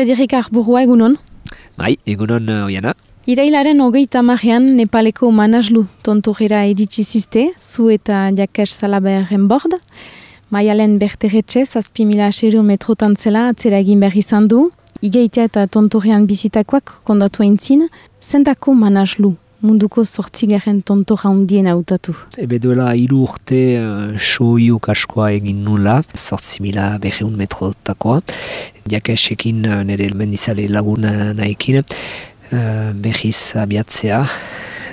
Frederik Arburua egunon? Bai, egunon uh, oiana. Irailaren hogeita marrean Nepaleko manazlu tontojera iritsi zizte, zu eta Jakes Salaberren bord. Maialen berterretxe, zazpi mila aseru metrotan zela atzera egin behar izan du. Igeitea eta tontorean bizitakoak kondatu eintzin, zentako manazlu munduko sortzigaren tonto jaundien hautatu. Ebe duela hiru urte uh, soiu kaskoa egin nula, sortzi mila beheun metrotakoa. Jakesekin uh, nire mendizale laguna nahikin, uh, behiz abiatzea,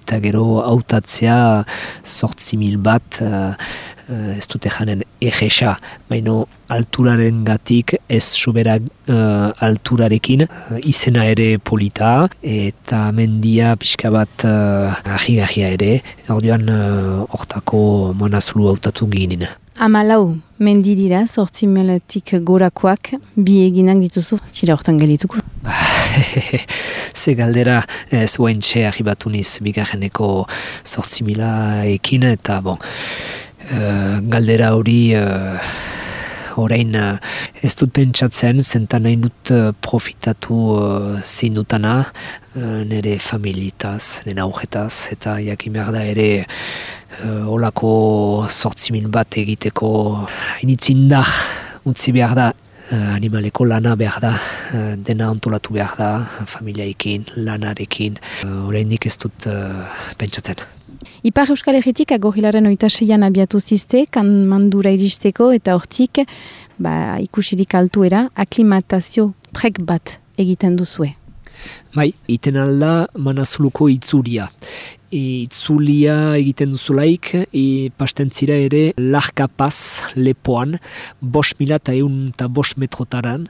eta gero hautatzea sortzi mil bat, uh, ez dute janen egesa, baino alturaren gatik ez sobera uh, alturarekin uh, izena ere polita eta mendia pixka bat uh, ahi ere orduan uh, manazulu hautatu ginen. Amalau, mendi dira, sortzi meletik gorakoak, bi eginak dituzu, zira hortan galituko? Ze galdera zuen txe ahibatu niz bigarreneko sortzi ekin eta bon, galdera hori orain uh, ez dut pentsatzen, zentan nahi dut profitatu uh, zein dutana, uh, nire familitaz, nire augetaz, eta jakin behar da ere uh, olako sortzimin bat egiteko initzindar utzi behar da, animaleko lana behar da, uh, dena antolatu behar da, familiaekin, lanarekin, uh, orain ez dut uh, pentsatzen. Ipar Euskal Herritik agorrilaren oitaseian abiatu zizte, kan mandura iristeko eta hortik ba, ikusirik altuera aklimatazio trek bat egiten duzue. Bai, iten alda manazuluko itzulia. E, itzulia egiten duzulaik, e, pastentzira ere larkapaz lepoan, bos mila eta eun eta bos metrotaran,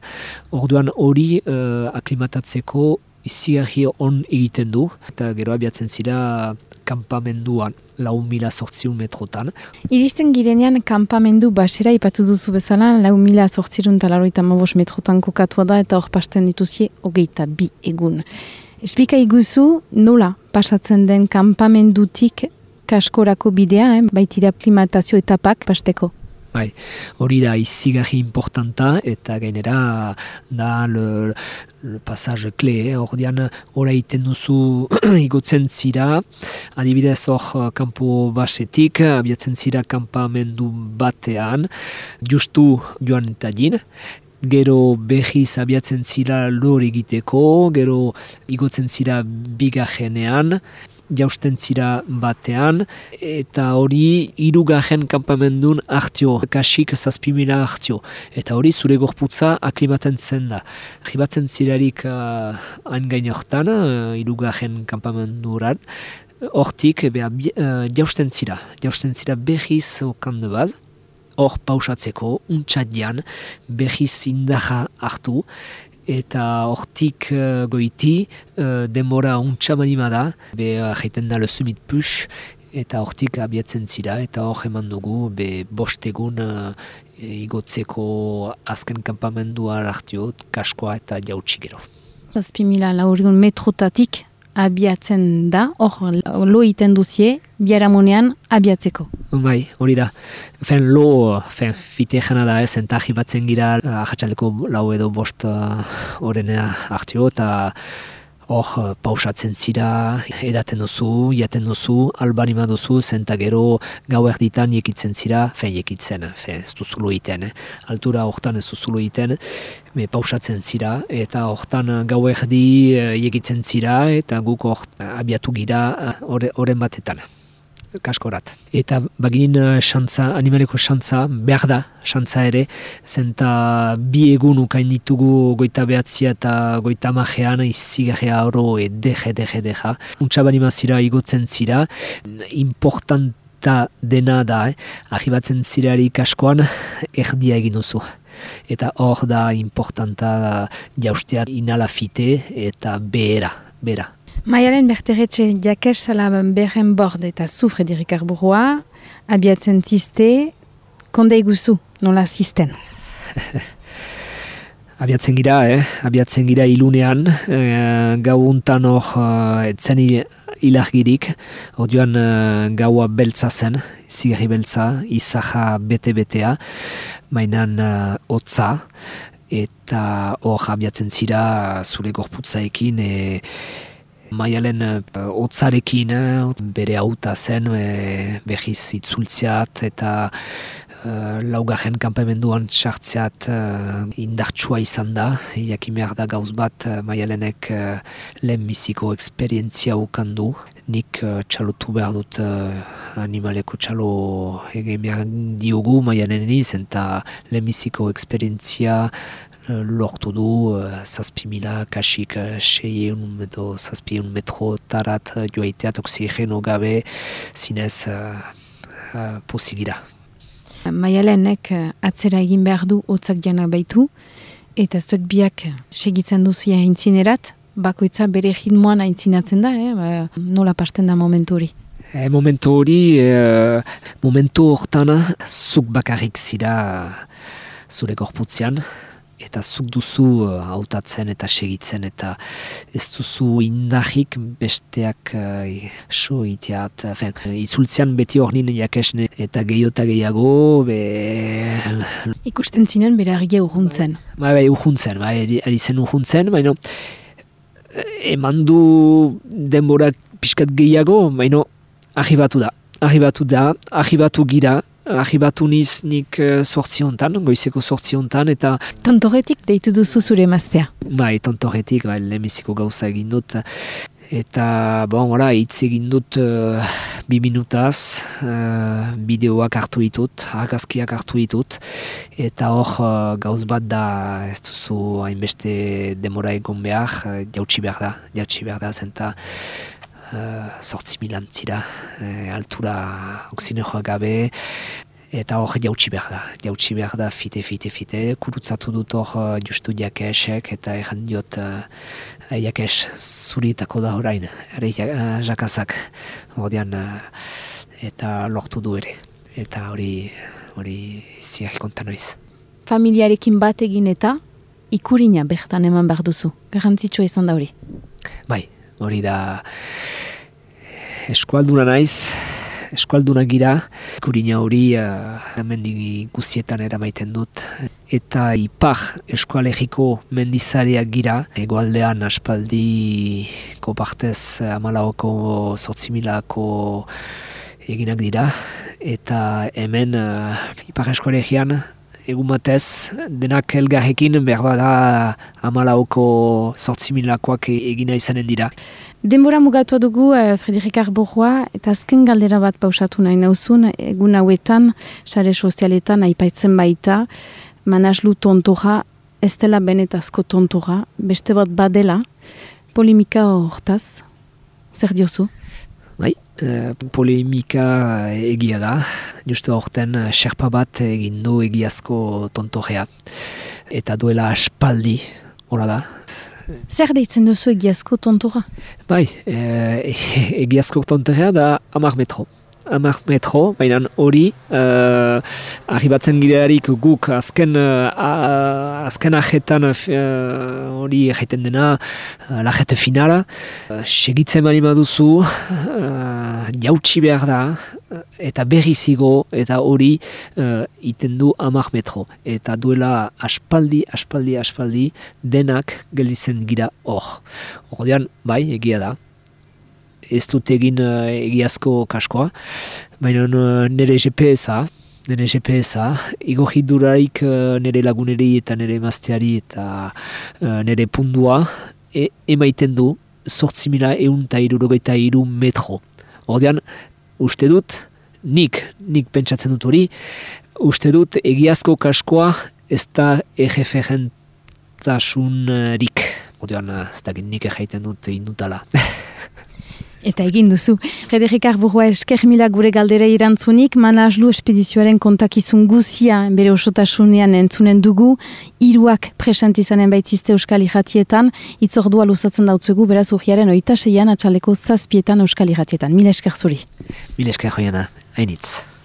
orduan hori uh, aklimatatzeko izigarri on egiten du, eta gero abiatzen zira kampamenduan lau mila sortziun metrotan. Iristen girenean kampamendu basera ipatu duzu bezala, lau mila sortzirun talaroita mabos metrotan kokatua da eta hor pasten dituzie hogeita bi egun. Esplika iguzu nola pasatzen den kampamendutik kaskorako bidea, eh? baitira klimatazio etapak pasteko? Bai, hori da izigarri importanta eta gainera da le, le passage kle, eh? hor dian hori iten duzu igotzen zira, adibidez hor kampo basetik, abiatzen zira kampamendu batean, justu joan eta gero behiz abiatzen zira lor egiteko, gero igotzen zira bigajenean, jausten zira batean, eta hori irugajen kampamendun hartio, kasik zazpimila hartio. Eta hori zure gorputza aklimaten zen da. Jibatzen zirarik uh, hain gain hortan, uh, irugajen kampamenduran, hortik uh, jausten zira, jausten zira behiz okandu baz, hor pausatzeko, untxadian, behiz indaja hartu, eta hortik uh, goiti, uh, demora untxamanima da, be jaiten da lezumit pux, eta hortik abiatzen zira, eta hor eman dugu, be bostegun uh, igotzeko azken kampamendua hartio, kaskoa eta jautxigero. Zazpi mila laurigun metrotatik abiatzen da, hor lo iten duzie, biaramunean abiatzeko. Bai, hori da. Fen lo, fen fite jana da ez, entaji batzen gira, ahatsaldeko lau edo bost horrenea uh, hartio, eta hor uh, pausatzen zira, edaten duzu, jaten duzu, albarima duzu, zenta gero gau erditan jekitzen zira, fen jekitzen, fen ez duzulo iten, eh? altura hortan ez duzulo iten, me pausatzen zira, eta hortan gau erdi jekitzen uh, zira, eta guk hor abiatu gira horren batetan kaskorat. Eta bagin uh, xantza, animaleko xantza, behar da, xantza ere, zenta bi egun ukain ditugu goita behatzia eta goita majean izigarria oro edeje, edeje, edeja. Untsa bani mazira igotzen zira, importanta dena da, eh? ahibatzen zirari kaskoan, erdia egin duzu. Eta hor da importanta jaustea inalafite eta behera, bera. Maialen berterretxe jakes salaban berren bord eta zu Frederik Arburua, abiatzen ziste, konde iguzu, nola zisten? abiatzen gira, eh? abiatzen gira ilunean, e, gau untan hor uh, etzen ilargirik, hor joan uh, gaua beltza zen, zigarri beltza, izaha bete-betea, mainan uh, otza, eta hor abiatzen zira zure gorputzaekin e, maialen e, otzarekin bere auta zen e, behiz itzultziat eta laugarren kampamenduan txartzeat e, indartsua izan da. Jakin behar da gauz bat maialenek e, lehen eksperientzia ukandu nik uh, txalotu behar dut uh, animaleko txalo egin behar diogu maianen eniz, eta lemiziko eksperientzia lortu du uh, zazpi mila kasik uh, sei egun edo zazpi egun metro tarat uh, joaiteat oksigeno gabe zinez uh, uh, posigira. Maialenek atzera egin behar du hotzak janak baitu, eta zuek biak segitzen duzu intzinerat, bakoitza bere ritmoan aintzinatzen da, eh? ba, nola pasten da momentu hori? E, momentu hori, e, momentu hortan, zuk bakarrik zira zure gorputzean, eta zuk duzu hautatzen eta segitzen, eta ez duzu indahik besteak uh, so iteat, itzultzean beti hor nien jakesne, eta gehiota gehiago, be... Ikusten zinen bere argia urhuntzen. Ba, ba, urhuntzen, ba, ari zen urhuntzen, baina eman du denbora pixkat gehiago, baino ahibatu da. Ahibatu da, ahibatu gira, ahibatu niz nik sortzi eh, hontan, goizeko sortzi hontan, eta... Tontoretik deitu duzu zure maztea? Bai, tontoretik, bai, lemiziko gauza egin dut. Eta, bon, ora, hitz egin dut uh, bi minutaz, uh, bideoak hartu ditut, argazkiak hartu ditut, eta hor uh, gauz bat da ez duzu hainbeste demora egon behar, uh, jautsi behar da, jautsi behar da, zenta uh, sortzi milantzira, uh, altura oksinejoa gabe, eta hor jautsi behar da, jautsi behar da fite, fite, fite, kurutzatu dut hor uh, justu jakesek, eta erran diot jakes zuritako da orain, ere jakazak ordean eta lortu du ere. Eta hori hori ziak konta noiz. Familiarekin bat egin eta ikurina bertan eman behar duzu. Garantzitsua izan da hori? Bai, hori da eskualduna naiz, eskualduna gira, kurina hori uh, mendi guztietan eramaiten dut. Eta ipar eskualegiko mendizariak gira, egoaldean aspaldiko partez amalaoko sortzimilako eginak dira. Eta hemen uh, ipar eskualegian egun batez, denak elgarrekin behar bada amalaoko sortzimilakoak egina izanen dira. Denbora mugatu dugu eh, Frederik Arbojoa eta azken galdera bat pausatu nahi nauzun, egun hauetan, sare sozialetan, aipaitzen baita, manaslu tontoja, ez dela benetazko tontoja, beste bat badela, polimika hortaz, zer diozu? Bai, e, polemika egia da, justu aurten xerpa bat egin du egiazko tontojea, eta duela aspaldi, hori da, Zer deitzen duzu egiazko tontura? Bai, e, egiazko tontura da amar metro. Amar metro, baina hori uh, arribatzen girearik guk azken, uh, azken ajetan hori uh, jaiten dena uh, lajete finala. Uh, segitzen bali maduzu, uh, jautsi behar da, eta berrizigo eta hori uh, iten du amak metro. Eta duela aspaldi, aspaldi, aspaldi denak gelditzen gira hor. Hordian, bai, egia da. Ez dut egin uh, egiazko kaskoa, baina uh, nire GPS-a, nire GPS-a, igo hiduraik uh, nire laguneri eta nire mazteari eta uh, nire pundua, e, emaiten du, sortzimila eun eta irurogeita iru metro. Ordean, uste dut, nik, nik pentsatzen dut hori, uste dut egiazko kaskoa ez da egefegen tasunrik. Odean, ez da nik egeiten dut indutala. Eta egin duzu. Frederik Arburua esker mila gure galdera irantzunik, manazlu espedizioaren kontakizun guzia bere osotasunean entzunen dugu, iruak presentizanen baitzizte euskal irratietan, itzordua luzatzen dautzugu, beraz urgiaren oita seian atxaleko zazpietan euskal irratietan. Mila esker zuri. Mila esker joiana, hainitz.